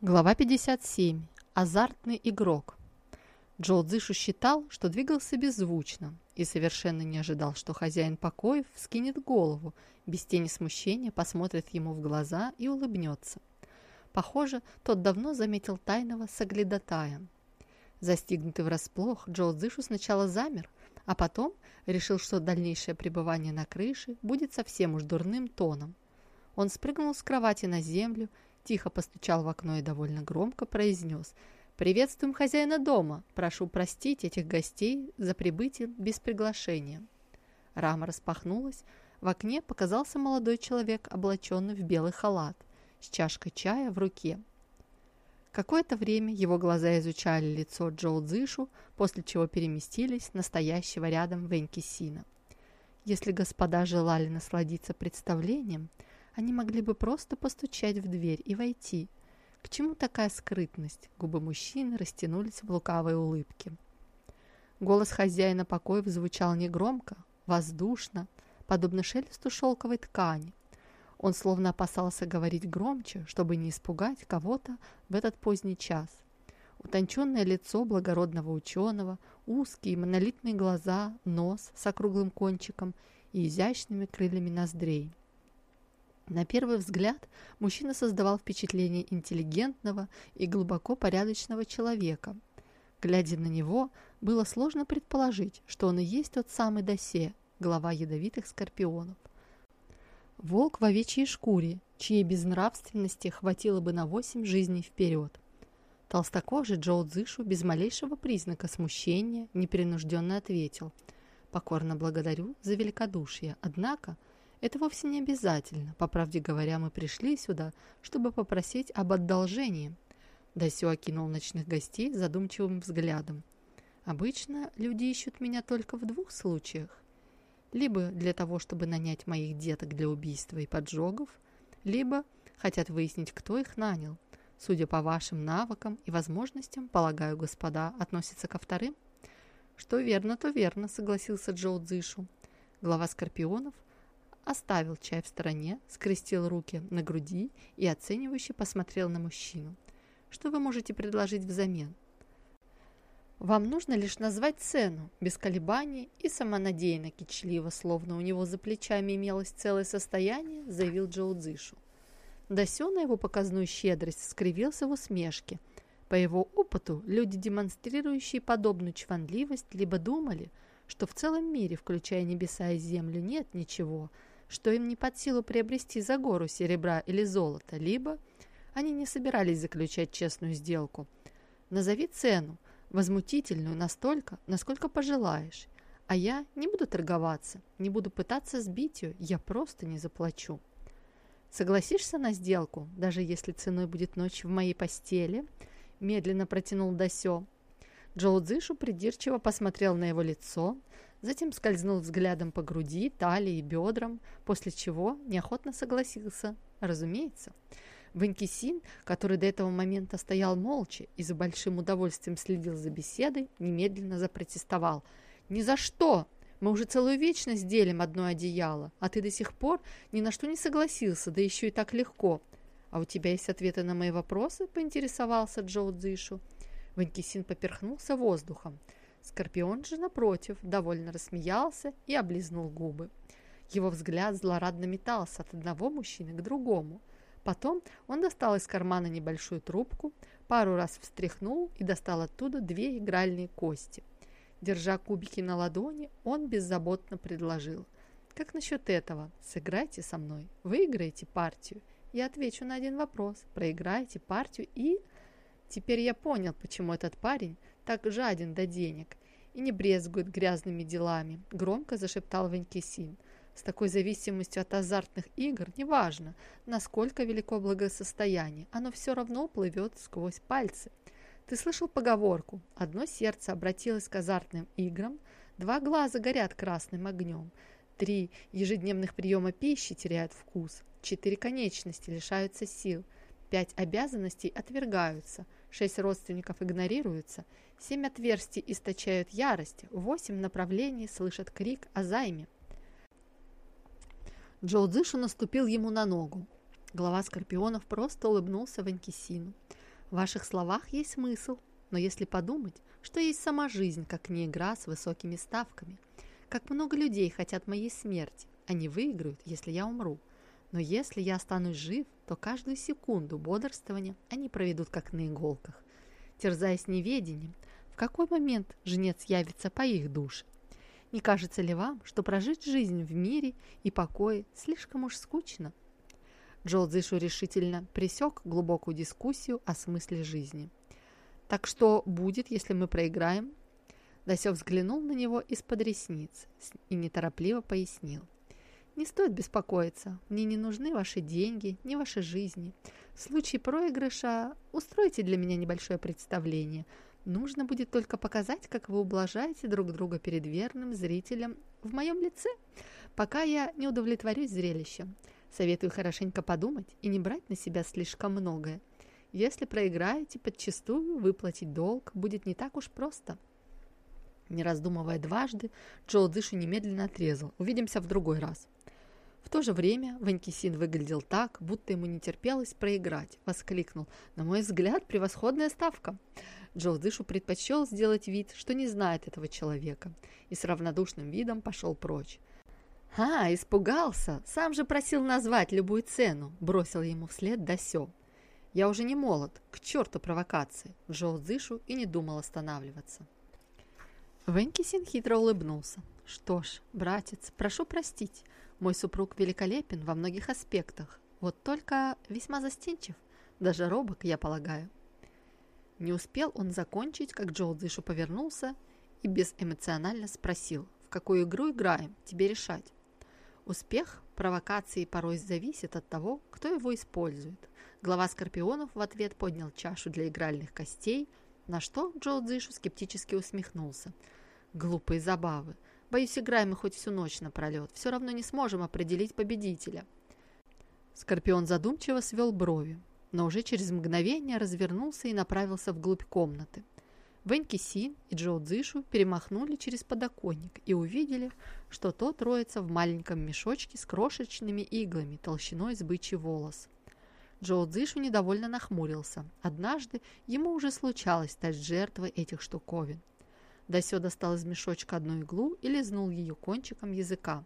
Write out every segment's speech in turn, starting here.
Глава 57. Азартный игрок. Джо Дзышу считал, что двигался беззвучно и совершенно не ожидал, что хозяин покоев вскинет голову, без тени смущения посмотрит ему в глаза и улыбнется. Похоже, тот давно заметил тайного соглядатая. Застигнутый врасплох, Джо Дзышу сначала замер, а потом решил, что дальнейшее пребывание на крыше будет совсем уж дурным тоном. Он спрыгнул с кровати на землю тихо постучал в окно и довольно громко произнес «Приветствуем хозяина дома! Прошу простить этих гостей за прибытие без приглашения». Рама распахнулась, в окне показался молодой человек, облаченный в белый халат, с чашкой чая в руке. Какое-то время его глаза изучали лицо Джоу Цзышу, после чего переместились на стоящего рядом Веньки Сина. Если господа желали насладиться представлением – они могли бы просто постучать в дверь и войти. К чему такая скрытность? Губы мужчины растянулись в лукавой улыбке. Голос хозяина покоев звучал негромко, воздушно, подобно шелесту шелковой ткани. Он словно опасался говорить громче, чтобы не испугать кого-то в этот поздний час. Утонченное лицо благородного ученого, узкие монолитные глаза, нос с округлым кончиком и изящными крыльями ноздрей. На первый взгляд мужчина создавал впечатление интеллигентного и глубоко порядочного человека. Глядя на него, было сложно предположить, что он и есть тот самый Досе, глава ядовитых скорпионов. Волк в овечьей шкуре, чьей безнравственности хватило бы на восемь жизней вперед. Толстокожий Джоу Цзышу без малейшего признака смущения непринужденно ответил «Покорно благодарю за великодушие, однако – это вовсе не обязательно. По правде говоря, мы пришли сюда, чтобы попросить об одолжении. Дасю окинул ночных гостей задумчивым взглядом. Обычно люди ищут меня только в двух случаях. Либо для того, чтобы нанять моих деток для убийства и поджогов, либо хотят выяснить, кто их нанял. Судя по вашим навыкам и возможностям, полагаю, господа относятся ко вторым? Что верно, то верно, согласился Джоу Цзышу. Глава Скорпионов оставил чай в стороне, скрестил руки на груди и оценивающе посмотрел на мужчину. «Что вы можете предложить взамен?» «Вам нужно лишь назвать цену, без колебаний и самонадеянно кичливо, словно у него за плечами имелось целое состояние», заявил Джоу Цзышу. Дасё на его показную щедрость скривился в усмешке. По его опыту, люди, демонстрирующие подобную чванливость, либо думали, что в целом мире, включая небеса и землю, нет ничего – что им не под силу приобрести за гору серебра или золота, либо они не собирались заключать честную сделку. Назови цену, возмутительную настолько, насколько пожелаешь, а я не буду торговаться, не буду пытаться сбить ее, я просто не заплачу. Согласишься на сделку, даже если ценой будет ночь в моей постели?» Медленно протянул Дасё. Джоу Цзышу придирчиво посмотрел на его лицо, затем скользнул взглядом по груди, талии и бедрам, после чего неохотно согласился. Разумеется. Ванькисин, который до этого момента стоял молча и за большим удовольствием следил за беседой, немедленно запротестовал. «Ни за что! Мы уже целую вечность делим одно одеяло, а ты до сих пор ни на что не согласился, да еще и так легко. А у тебя есть ответы на мои вопросы?» – поинтересовался Джоу Цзишу. Ванькисин поперхнулся воздухом. Скорпион же, напротив, довольно рассмеялся и облизнул губы. Его взгляд злорадно метался от одного мужчины к другому. Потом он достал из кармана небольшую трубку, пару раз встряхнул и достал оттуда две игральные кости. Держа кубики на ладони, он беззаботно предложил. «Как насчет этого? Сыграйте со мной, выиграете партию. Я отвечу на один вопрос, проиграете партию и...» Теперь я понял, почему этот парень так жаден до денег и не брезгует грязными делами», – громко зашептал Ванькисин. «С такой зависимостью от азартных игр неважно, насколько велико благосостояние, оно все равно плывет сквозь пальцы. Ты слышал поговорку? Одно сердце обратилось к азартным играм, два глаза горят красным огнем, три ежедневных приема пищи теряют вкус, четыре конечности лишаются сил, пять обязанностей отвергаются, шесть родственников игнорируются – Семь отверстий источают ярость, восемь направлений слышат крик о займе. Джоу Цзышу наступил ему на ногу. Глава скорпионов просто улыбнулся Ванькисину. В ваших словах есть смысл, но если подумать, что есть сама жизнь, как не игра с высокими ставками. Как много людей хотят моей смерти, они выиграют, если я умру. Но если я останусь жив, то каждую секунду бодрствования они проведут как на иголках. Терзаясь неведением, в какой момент женец явится по их душе? Не кажется ли вам, что прожить жизнь в мире и покое слишком уж скучно? Джо Дзишу решительно пресек глубокую дискуссию о смысле жизни. «Так что будет, если мы проиграем?» Дасё взглянул на него из-под ресниц и неторопливо пояснил. «Не стоит беспокоиться. Мне не нужны ваши деньги, ни ваши жизни. В случае проигрыша устройте для меня небольшое представление. Нужно будет только показать, как вы ублажаете друг друга перед верным зрителем в моем лице, пока я не удовлетворюсь зрелищем. Советую хорошенько подумать и не брать на себя слишком многое. Если проиграете подчистую, выплатить долг будет не так уж просто. Не раздумывая дважды, Джоу Дышу немедленно отрезал. Увидимся в другой раз. В то же время Ванькисин выглядел так, будто ему не терпелось проиграть. Воскликнул. На мой взгляд, превосходная ставка. Джоу Дышу предпочел сделать вид, что не знает этого человека, и с равнодушным видом пошел прочь. «А, испугался! Сам же просил назвать любую цену!» – бросил ему вслед Дасё. «Я уже не молод, к черту провокации!» – вжел Зышу и не думал останавливаться. Венкисин хитро улыбнулся. «Что ж, братец, прошу простить, мой супруг великолепен во многих аспектах, вот только весьма застенчив, даже робок, я полагаю». Не успел он закончить, как Джоу Дзышу повернулся и безэмоционально спросил, «В какую игру играем? Тебе решать». Успех провокации порой зависит от того, кто его использует. Глава Скорпионов в ответ поднял чашу для игральных костей, на что Джо Дзишу скептически усмехнулся. «Глупые забавы. Боюсь, играем мы хоть всю ночь напролет. Все равно не сможем определить победителя». Скорпион задумчиво свел брови, но уже через мгновение развернулся и направился вглубь комнаты. Вэнь Кисин и Джоу Цзишу перемахнули через подоконник и увидели, что тот роется в маленьком мешочке с крошечными иглами толщиной с бычий волос. Джоу Цзишу недовольно нахмурился. Однажды ему уже случалось стать жертвой этих штуковин. Дасё достал из мешочка одну иглу и лизнул ее кончиком языка.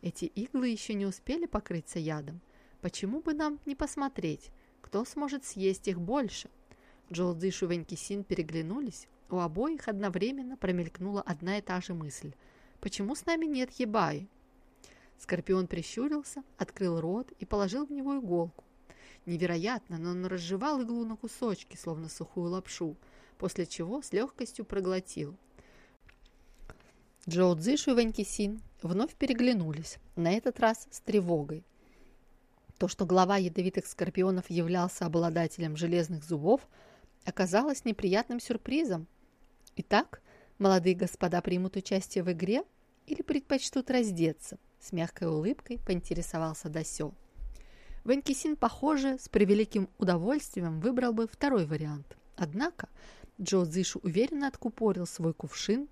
Эти иглы еще не успели покрыться ядом. Почему бы нам не посмотреть, кто сможет съесть их больше? Джоу Цзишу и Вэнь Кисин переглянулись, у обоих одновременно промелькнула одна и та же мысль. «Почему с нами нет ебаи?» Скорпион прищурился, открыл рот и положил в него иголку. Невероятно, но он разжевал иглу на кусочки, словно сухую лапшу, после чего с легкостью проглотил. Джоу Цзишу и Ванькисин вновь переглянулись, на этот раз с тревогой. То, что глава ядовитых скорпионов являлся обладателем железных зубов, оказалось неприятным сюрпризом. Итак, молодые господа примут участие в игре или предпочтут раздеться? С мягкой улыбкой поинтересовался Дасё. Венкисин, похоже, с превеликим удовольствием выбрал бы второй вариант. Однако Джо Зишу уверенно откупорил свой кувшин,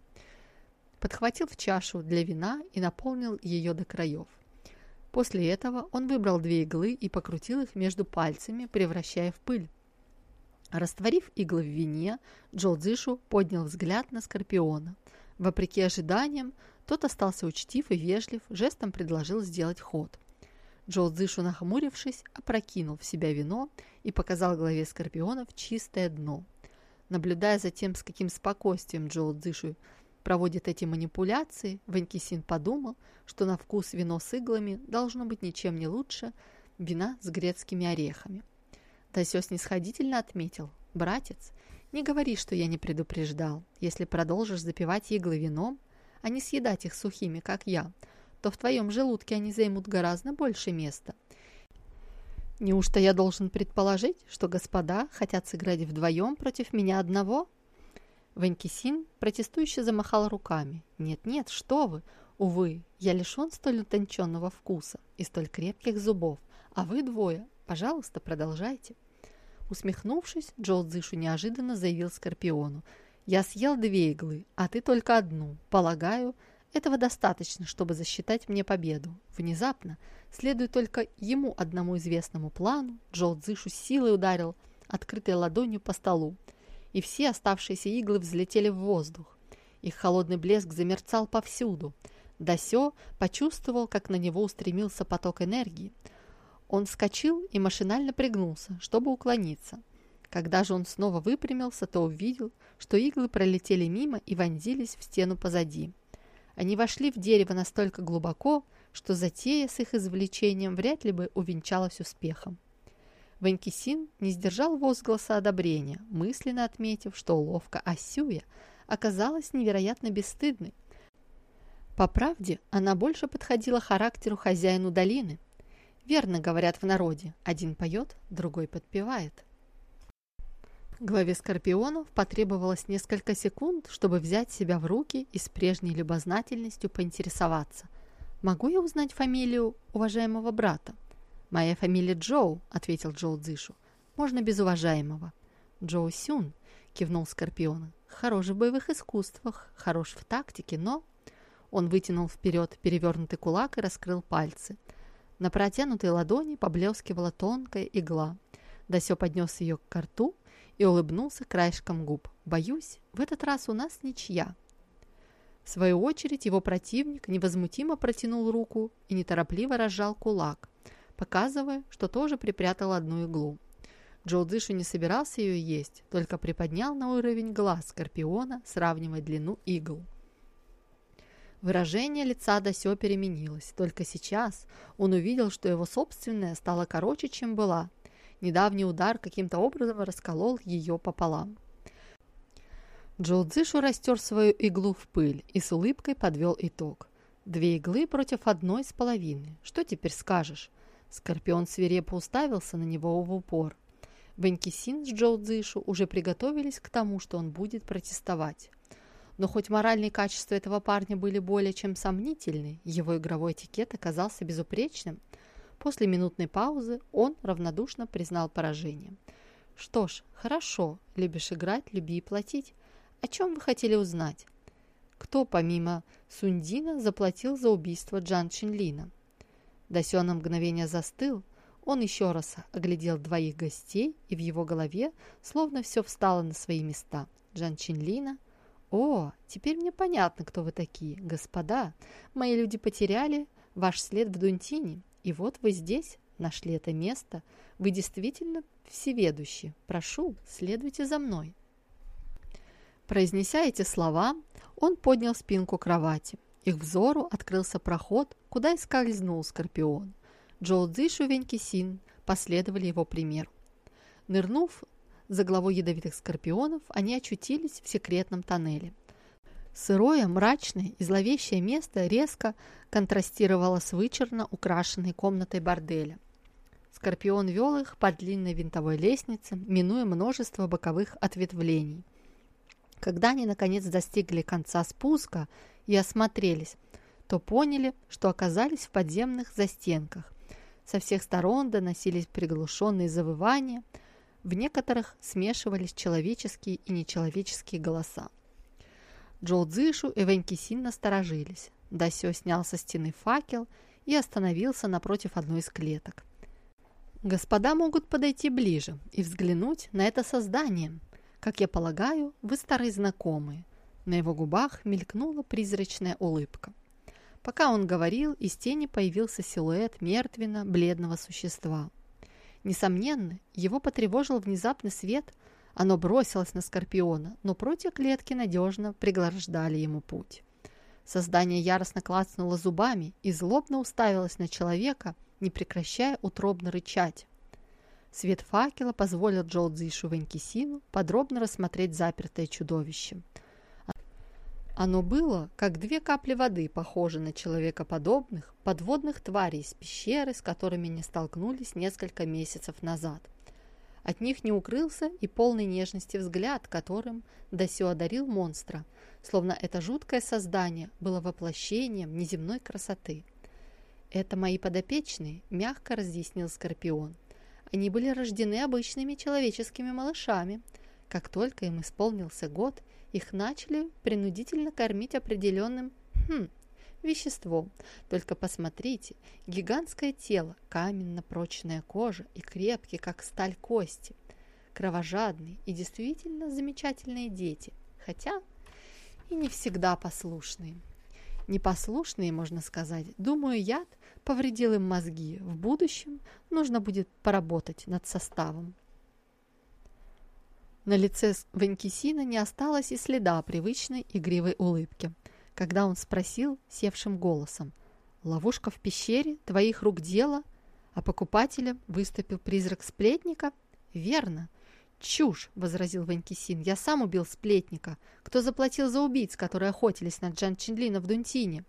подхватил в чашу для вина и наполнил ее до краев. После этого он выбрал две иглы и покрутил их между пальцами, превращая в пыль. Растворив иглы в вине, Джо поднял взгляд на Скорпиона. Вопреки ожиданиям, тот остался учтив и вежлив, жестом предложил сделать ход. Джо нахмурившись, опрокинул в себя вино и показал главе Скорпионов чистое дно. Наблюдая за тем, с каким спокойствием Джо проводит эти манипуляции, Ванькисин подумал, что на вкус вино с иглами должно быть ничем не лучше вина с грецкими орехами. Тасё снисходительно отметил. «Братец, не говори, что я не предупреждал. Если продолжишь запивать иглы вином, а не съедать их сухими, как я, то в твоем желудке они займут гораздо больше места. Неужто я должен предположить, что господа хотят сыграть вдвоем против меня одного?» Ванькисин протестующе замахал руками. «Нет-нет, что вы! Увы, я лишен столь утонченного вкуса и столь крепких зубов, а вы двое, пожалуйста, продолжайте». Усмехнувшись, Джо Дзышу неожиданно заявил Скорпиону. «Я съел две иглы, а ты только одну. Полагаю, этого достаточно, чтобы засчитать мне победу». Внезапно, следуя только ему одному известному плану, Джо Дзышу силой ударил открытой ладонью по столу, и все оставшиеся иглы взлетели в воздух. Их холодный блеск замерцал повсюду. Дасё почувствовал, как на него устремился поток энергии. Он вскочил и машинально пригнулся, чтобы уклониться. Когда же он снова выпрямился, то увидел, что иглы пролетели мимо и вонзились в стену позади. Они вошли в дерево настолько глубоко, что затея с их извлечением вряд ли бы увенчалась успехом. Ванькисин не сдержал возгласа одобрения, мысленно отметив, что уловка Асюя оказалась невероятно бесстыдной. По правде, она больше подходила характеру хозяину долины. Верно говорят в народе, один поет, другой подпевает. Главе Скорпионов потребовалось несколько секунд, чтобы взять себя в руки и с прежней любознательностью поинтересоваться. «Могу я узнать фамилию уважаемого брата?» «Моя фамилия Джоу», — ответил Джоу Цзишу. «Можно без уважаемого». «Джоу Сюн», — кивнул Скорпион. «Хорош в боевых искусствах, хорош в тактике, но...» Он вытянул вперед перевернутый кулак и раскрыл пальцы. На протянутой ладони поблескивала тонкая игла. Дасё поднес ее к рту и улыбнулся краешком губ. «Боюсь, в этот раз у нас ничья». В свою очередь его противник невозмутимо протянул руку и неторопливо разжал кулак, показывая, что тоже припрятал одну иглу. Джоу Дзышу не собирался ее есть, только приподнял на уровень глаз Скорпиона, сравнивая длину игл. Выражение лица Дасё переменилось. Только сейчас он увидел, что его собственное стало короче, чем была, Недавний удар каким-то образом расколол ее пополам. Джоу Цзишу растер свою иглу в пыль и с улыбкой подвел итог. Две иглы против одной с половиной. Что теперь скажешь? Скорпион свирепо уставился на него в упор. Венкисин с Джоу Цзишу уже приготовились к тому, что он будет протестовать. Но хоть моральные качества этого парня были более чем сомнительны, его игровой этикет оказался безупречным – После минутной паузы он равнодушно признал поражение. «Что ж, хорошо. Любишь играть, люби и платить. О чем вы хотели узнать?» «Кто, помимо Сундина, заплатил за убийство Джан Чинлина?» Дасё на мгновение застыл. Он еще раз оглядел двоих гостей, и в его голове словно все встало на свои места. Джан Чинлина «О, теперь мне понятно, кто вы такие. Господа, мои люди потеряли ваш след в Дунтине. И вот вы здесь нашли это место. Вы действительно всеведущи. Прошу, следуйте за мной. Произнеся эти слова, он поднял спинку кровати. Их взору открылся проход, куда и скользнул Скорпион. Джоу Цзишу и Венкисин последовали его примеру. Нырнув за главой ядовитых скорпионов, они очутились в секретном тоннеле – Сырое, мрачное и зловещее место резко контрастировало с вычурно украшенной комнатой борделя. Скорпион вел их по длинной винтовой лестнице, минуя множество боковых ответвлений. Когда они, наконец, достигли конца спуска и осмотрелись, то поняли, что оказались в подземных застенках. Со всех сторон доносились приглушенные завывания, в некоторых смешивались человеческие и нечеловеческие голоса. Джоу Цзышу и Вэнь насторожились. Дасё снял со стены факел и остановился напротив одной из клеток. «Господа могут подойти ближе и взглянуть на это создание. Как я полагаю, вы старые знакомые». На его губах мелькнула призрачная улыбка. Пока он говорил, из тени появился силуэт мертвенно-бледного существа. Несомненно, его потревожил внезапный свет – оно бросилось на Скорпиона, но прутья клетки надежно преграждали ему путь. Создание яростно клацнуло зубами и злобно уставилось на человека, не прекращая утробно рычать. Свет факела позволил Джоу Цзишу Венкисину подробно рассмотреть запертое чудовище. Оно было, как две капли воды, похоже на человекоподобных подводных тварей из пещеры, с которыми не столкнулись несколько месяцев назад. От них не укрылся и полный нежности взгляд, которым Дасё одарил монстра, словно это жуткое создание было воплощением неземной красоты. «Это мои подопечные», – мягко разъяснил Скорпион. «Они были рождены обычными человеческими малышами. Как только им исполнился год, их начали принудительно кормить определенным, хм, веществом. Только посмотрите, гигантское тело, каменно-прочная кожа и крепкие, как сталь, кости. кровожадные и действительно замечательные дети, хотя и не всегда послушные. Непослушные, можно сказать. Думаю, яд повредил им мозги. В будущем нужно будет поработать над составом. На лице Ванькисина не осталось и следа привычной игривой улыбки, когда он спросил севшим голосом, «Ловушка в пещере? Твоих рук дело?» А покупателем выступил призрак сплетника? «Верно. «Чушь!» – возразил Ванькисин. «Я сам убил сплетника. Кто заплатил за убийц, которые охотились на Джан Чинлина в Дунтине?»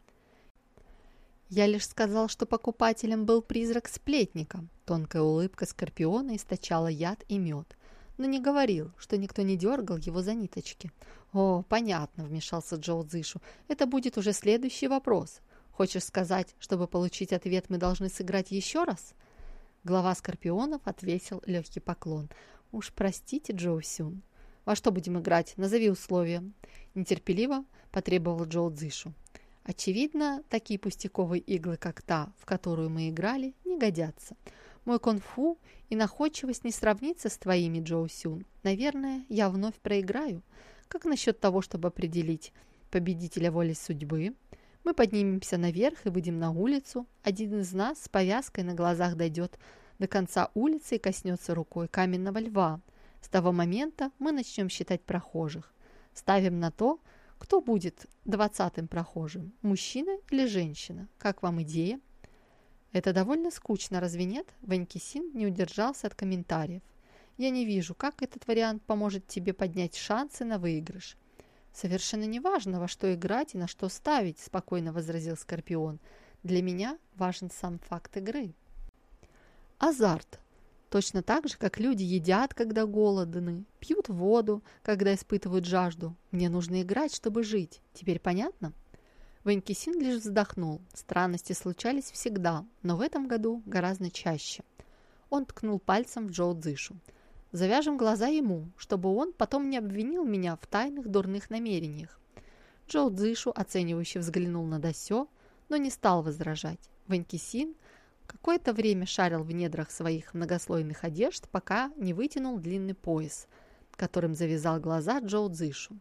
«Я лишь сказал, что покупателем был призрак сплетника». Тонкая улыбка Скорпиона источала яд и мед, но не говорил, что никто не дергал его за ниточки. «О, понятно», – вмешался Джоу Цзышу. «Это будет уже следующий вопрос. Хочешь сказать, чтобы получить ответ, мы должны сыграть еще раз?» Глава Скорпионов отвесил легкий поклон – «Уж простите, Джоу Сюн. Во что будем играть? Назови условия». Нетерпеливо потребовал Джоу Цзишу. Очевидно, такие пустяковые иглы, как та, в которую мы играли, не годятся. Мой конфу и находчивость не сравнится с твоими, Джоу Сюн. Наверное, я вновь проиграю. Как насчет того, чтобы определить победителя воли судьбы? Мы поднимемся наверх и выйдем на улицу. Один из нас с повязкой на глазах дойдет до конца улицы и коснется рукой каменного льва. С того момента мы начнем считать прохожих. Ставим на то, кто будет двадцатым прохожим, мужчина или женщина. Как вам идея? Это довольно скучно, разве нет? Ванькисин не удержался от комментариев. Я не вижу, как этот вариант поможет тебе поднять шансы на выигрыш. Совершенно не важно, во что играть и на что ставить, спокойно возразил Скорпион. Для меня важен сам факт игры. Азарт. Точно так же, как люди едят, когда голодны, пьют воду, когда испытывают жажду. Мне нужно играть, чтобы жить. Теперь понятно? Ванькисин лишь вздохнул. Странности случались всегда, но в этом году гораздо чаще. Он ткнул пальцем в Джоу Цзышу. Завяжем глаза ему, чтобы он потом не обвинил меня в тайных дурных намерениях. Джоу Цзышу оценивающе взглянул на Дасё, но не стал возражать. Ванькисин Какое-то время шарил в недрах своих многослойных одежд, пока не вытянул длинный пояс, которым завязал глаза Джоу Цзышу.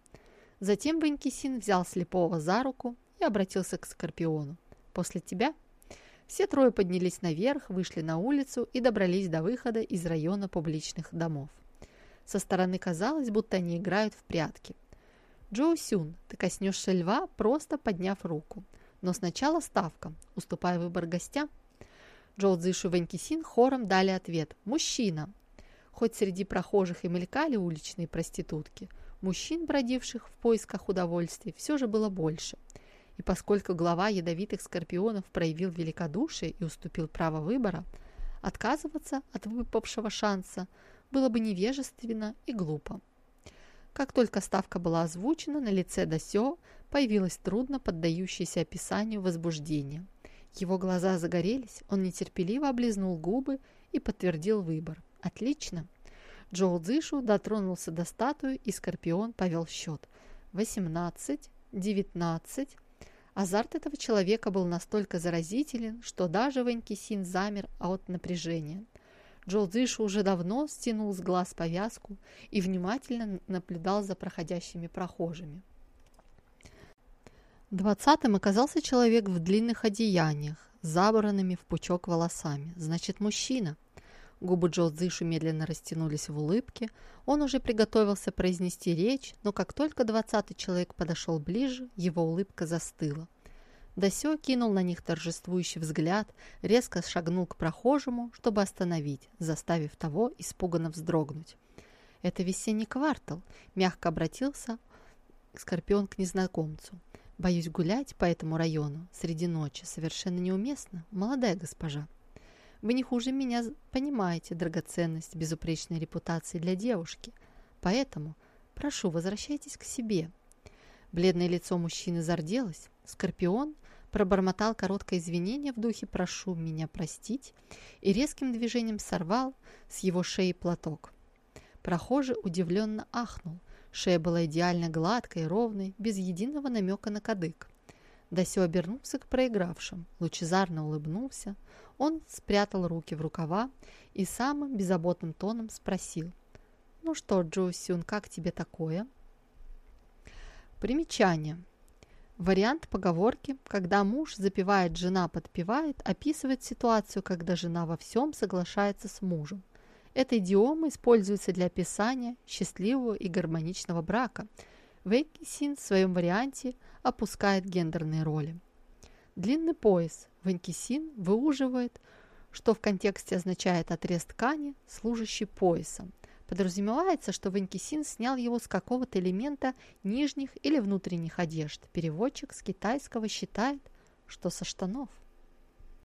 Затем Ванькисин взял слепого за руку и обратился к Скорпиону. «После тебя?» Все трое поднялись наверх, вышли на улицу и добрались до выхода из района публичных домов. Со стороны казалось, будто они играют в прятки. «Джоу Сюн, ты коснешься льва, просто подняв руку. Но сначала ставка, уступая выбор гостям». Джоу Цзышу и Ванькисин хором дали ответ «Мужчина». Хоть среди прохожих и мелькали уличные проститутки, мужчин, бродивших в поисках удовольствий, все же было больше. И поскольку глава ядовитых скорпионов проявил великодушие и уступил право выбора, отказываться от выпавшего шанса было бы невежественно и глупо. Как только ставка была озвучена, на лице Дасё появилось трудно поддающееся описанию возбуждение. Его глаза загорелись, он нетерпеливо облизнул губы и подтвердил выбор. «Отлично!» Джоу Цзышу дотронулся до статуи, и Скорпион повел счет. «Восемнадцать, девятнадцать...» Азарт этого человека был настолько заразителен, что даже Ванькисин замер от напряжения. Джоу Цзышу уже давно стянул с глаз повязку и внимательно наблюдал за проходящими прохожими. Двадцатым оказался человек в длинных одеяниях, забранными в пучок волосами. Значит, мужчина. Губы Джо Цзышу медленно растянулись в улыбке. Он уже приготовился произнести речь, но как только двадцатый человек подошел ближе, его улыбка застыла. Дасё кинул на них торжествующий взгляд, резко шагнул к прохожему, чтобы остановить, заставив того испуганно вздрогнуть. «Это весенний квартал», — мягко обратился Скорпион к незнакомцу. Боюсь, гулять по этому району среди ночи совершенно неуместно, молодая госпожа. Вы не хуже меня понимаете драгоценность безупречной репутации для девушки, поэтому прошу, возвращайтесь к себе». Бледное лицо мужчины зарделось. Скорпион пробормотал короткое извинение в духе «прошу меня простить» и резким движением сорвал с его шеи платок. Прохожий удивленно ахнул – Шея была идеально гладкой, ровной, без единого намека на кадык. Дасю обернулся к проигравшим, лучезарно улыбнулся. Он спрятал руки в рукава и самым беззаботным тоном спросил. Ну что, Джоу Сюн, как тебе такое? Примечание. Вариант поговорки, когда муж запивает, жена подпевает, описывает ситуацию, когда жена во всем соглашается с мужем. Эта идиома используется для описания счастливого и гармоничного брака. Вейки Син в своем варианте опускает гендерные роли. Длинный пояс Ванькисин выуживает, что в контексте означает отрез ткани, служащий поясом. Подразумевается, что Ванькисин снял его с какого-то элемента нижних или внутренних одежд. Переводчик с китайского считает, что со штанов.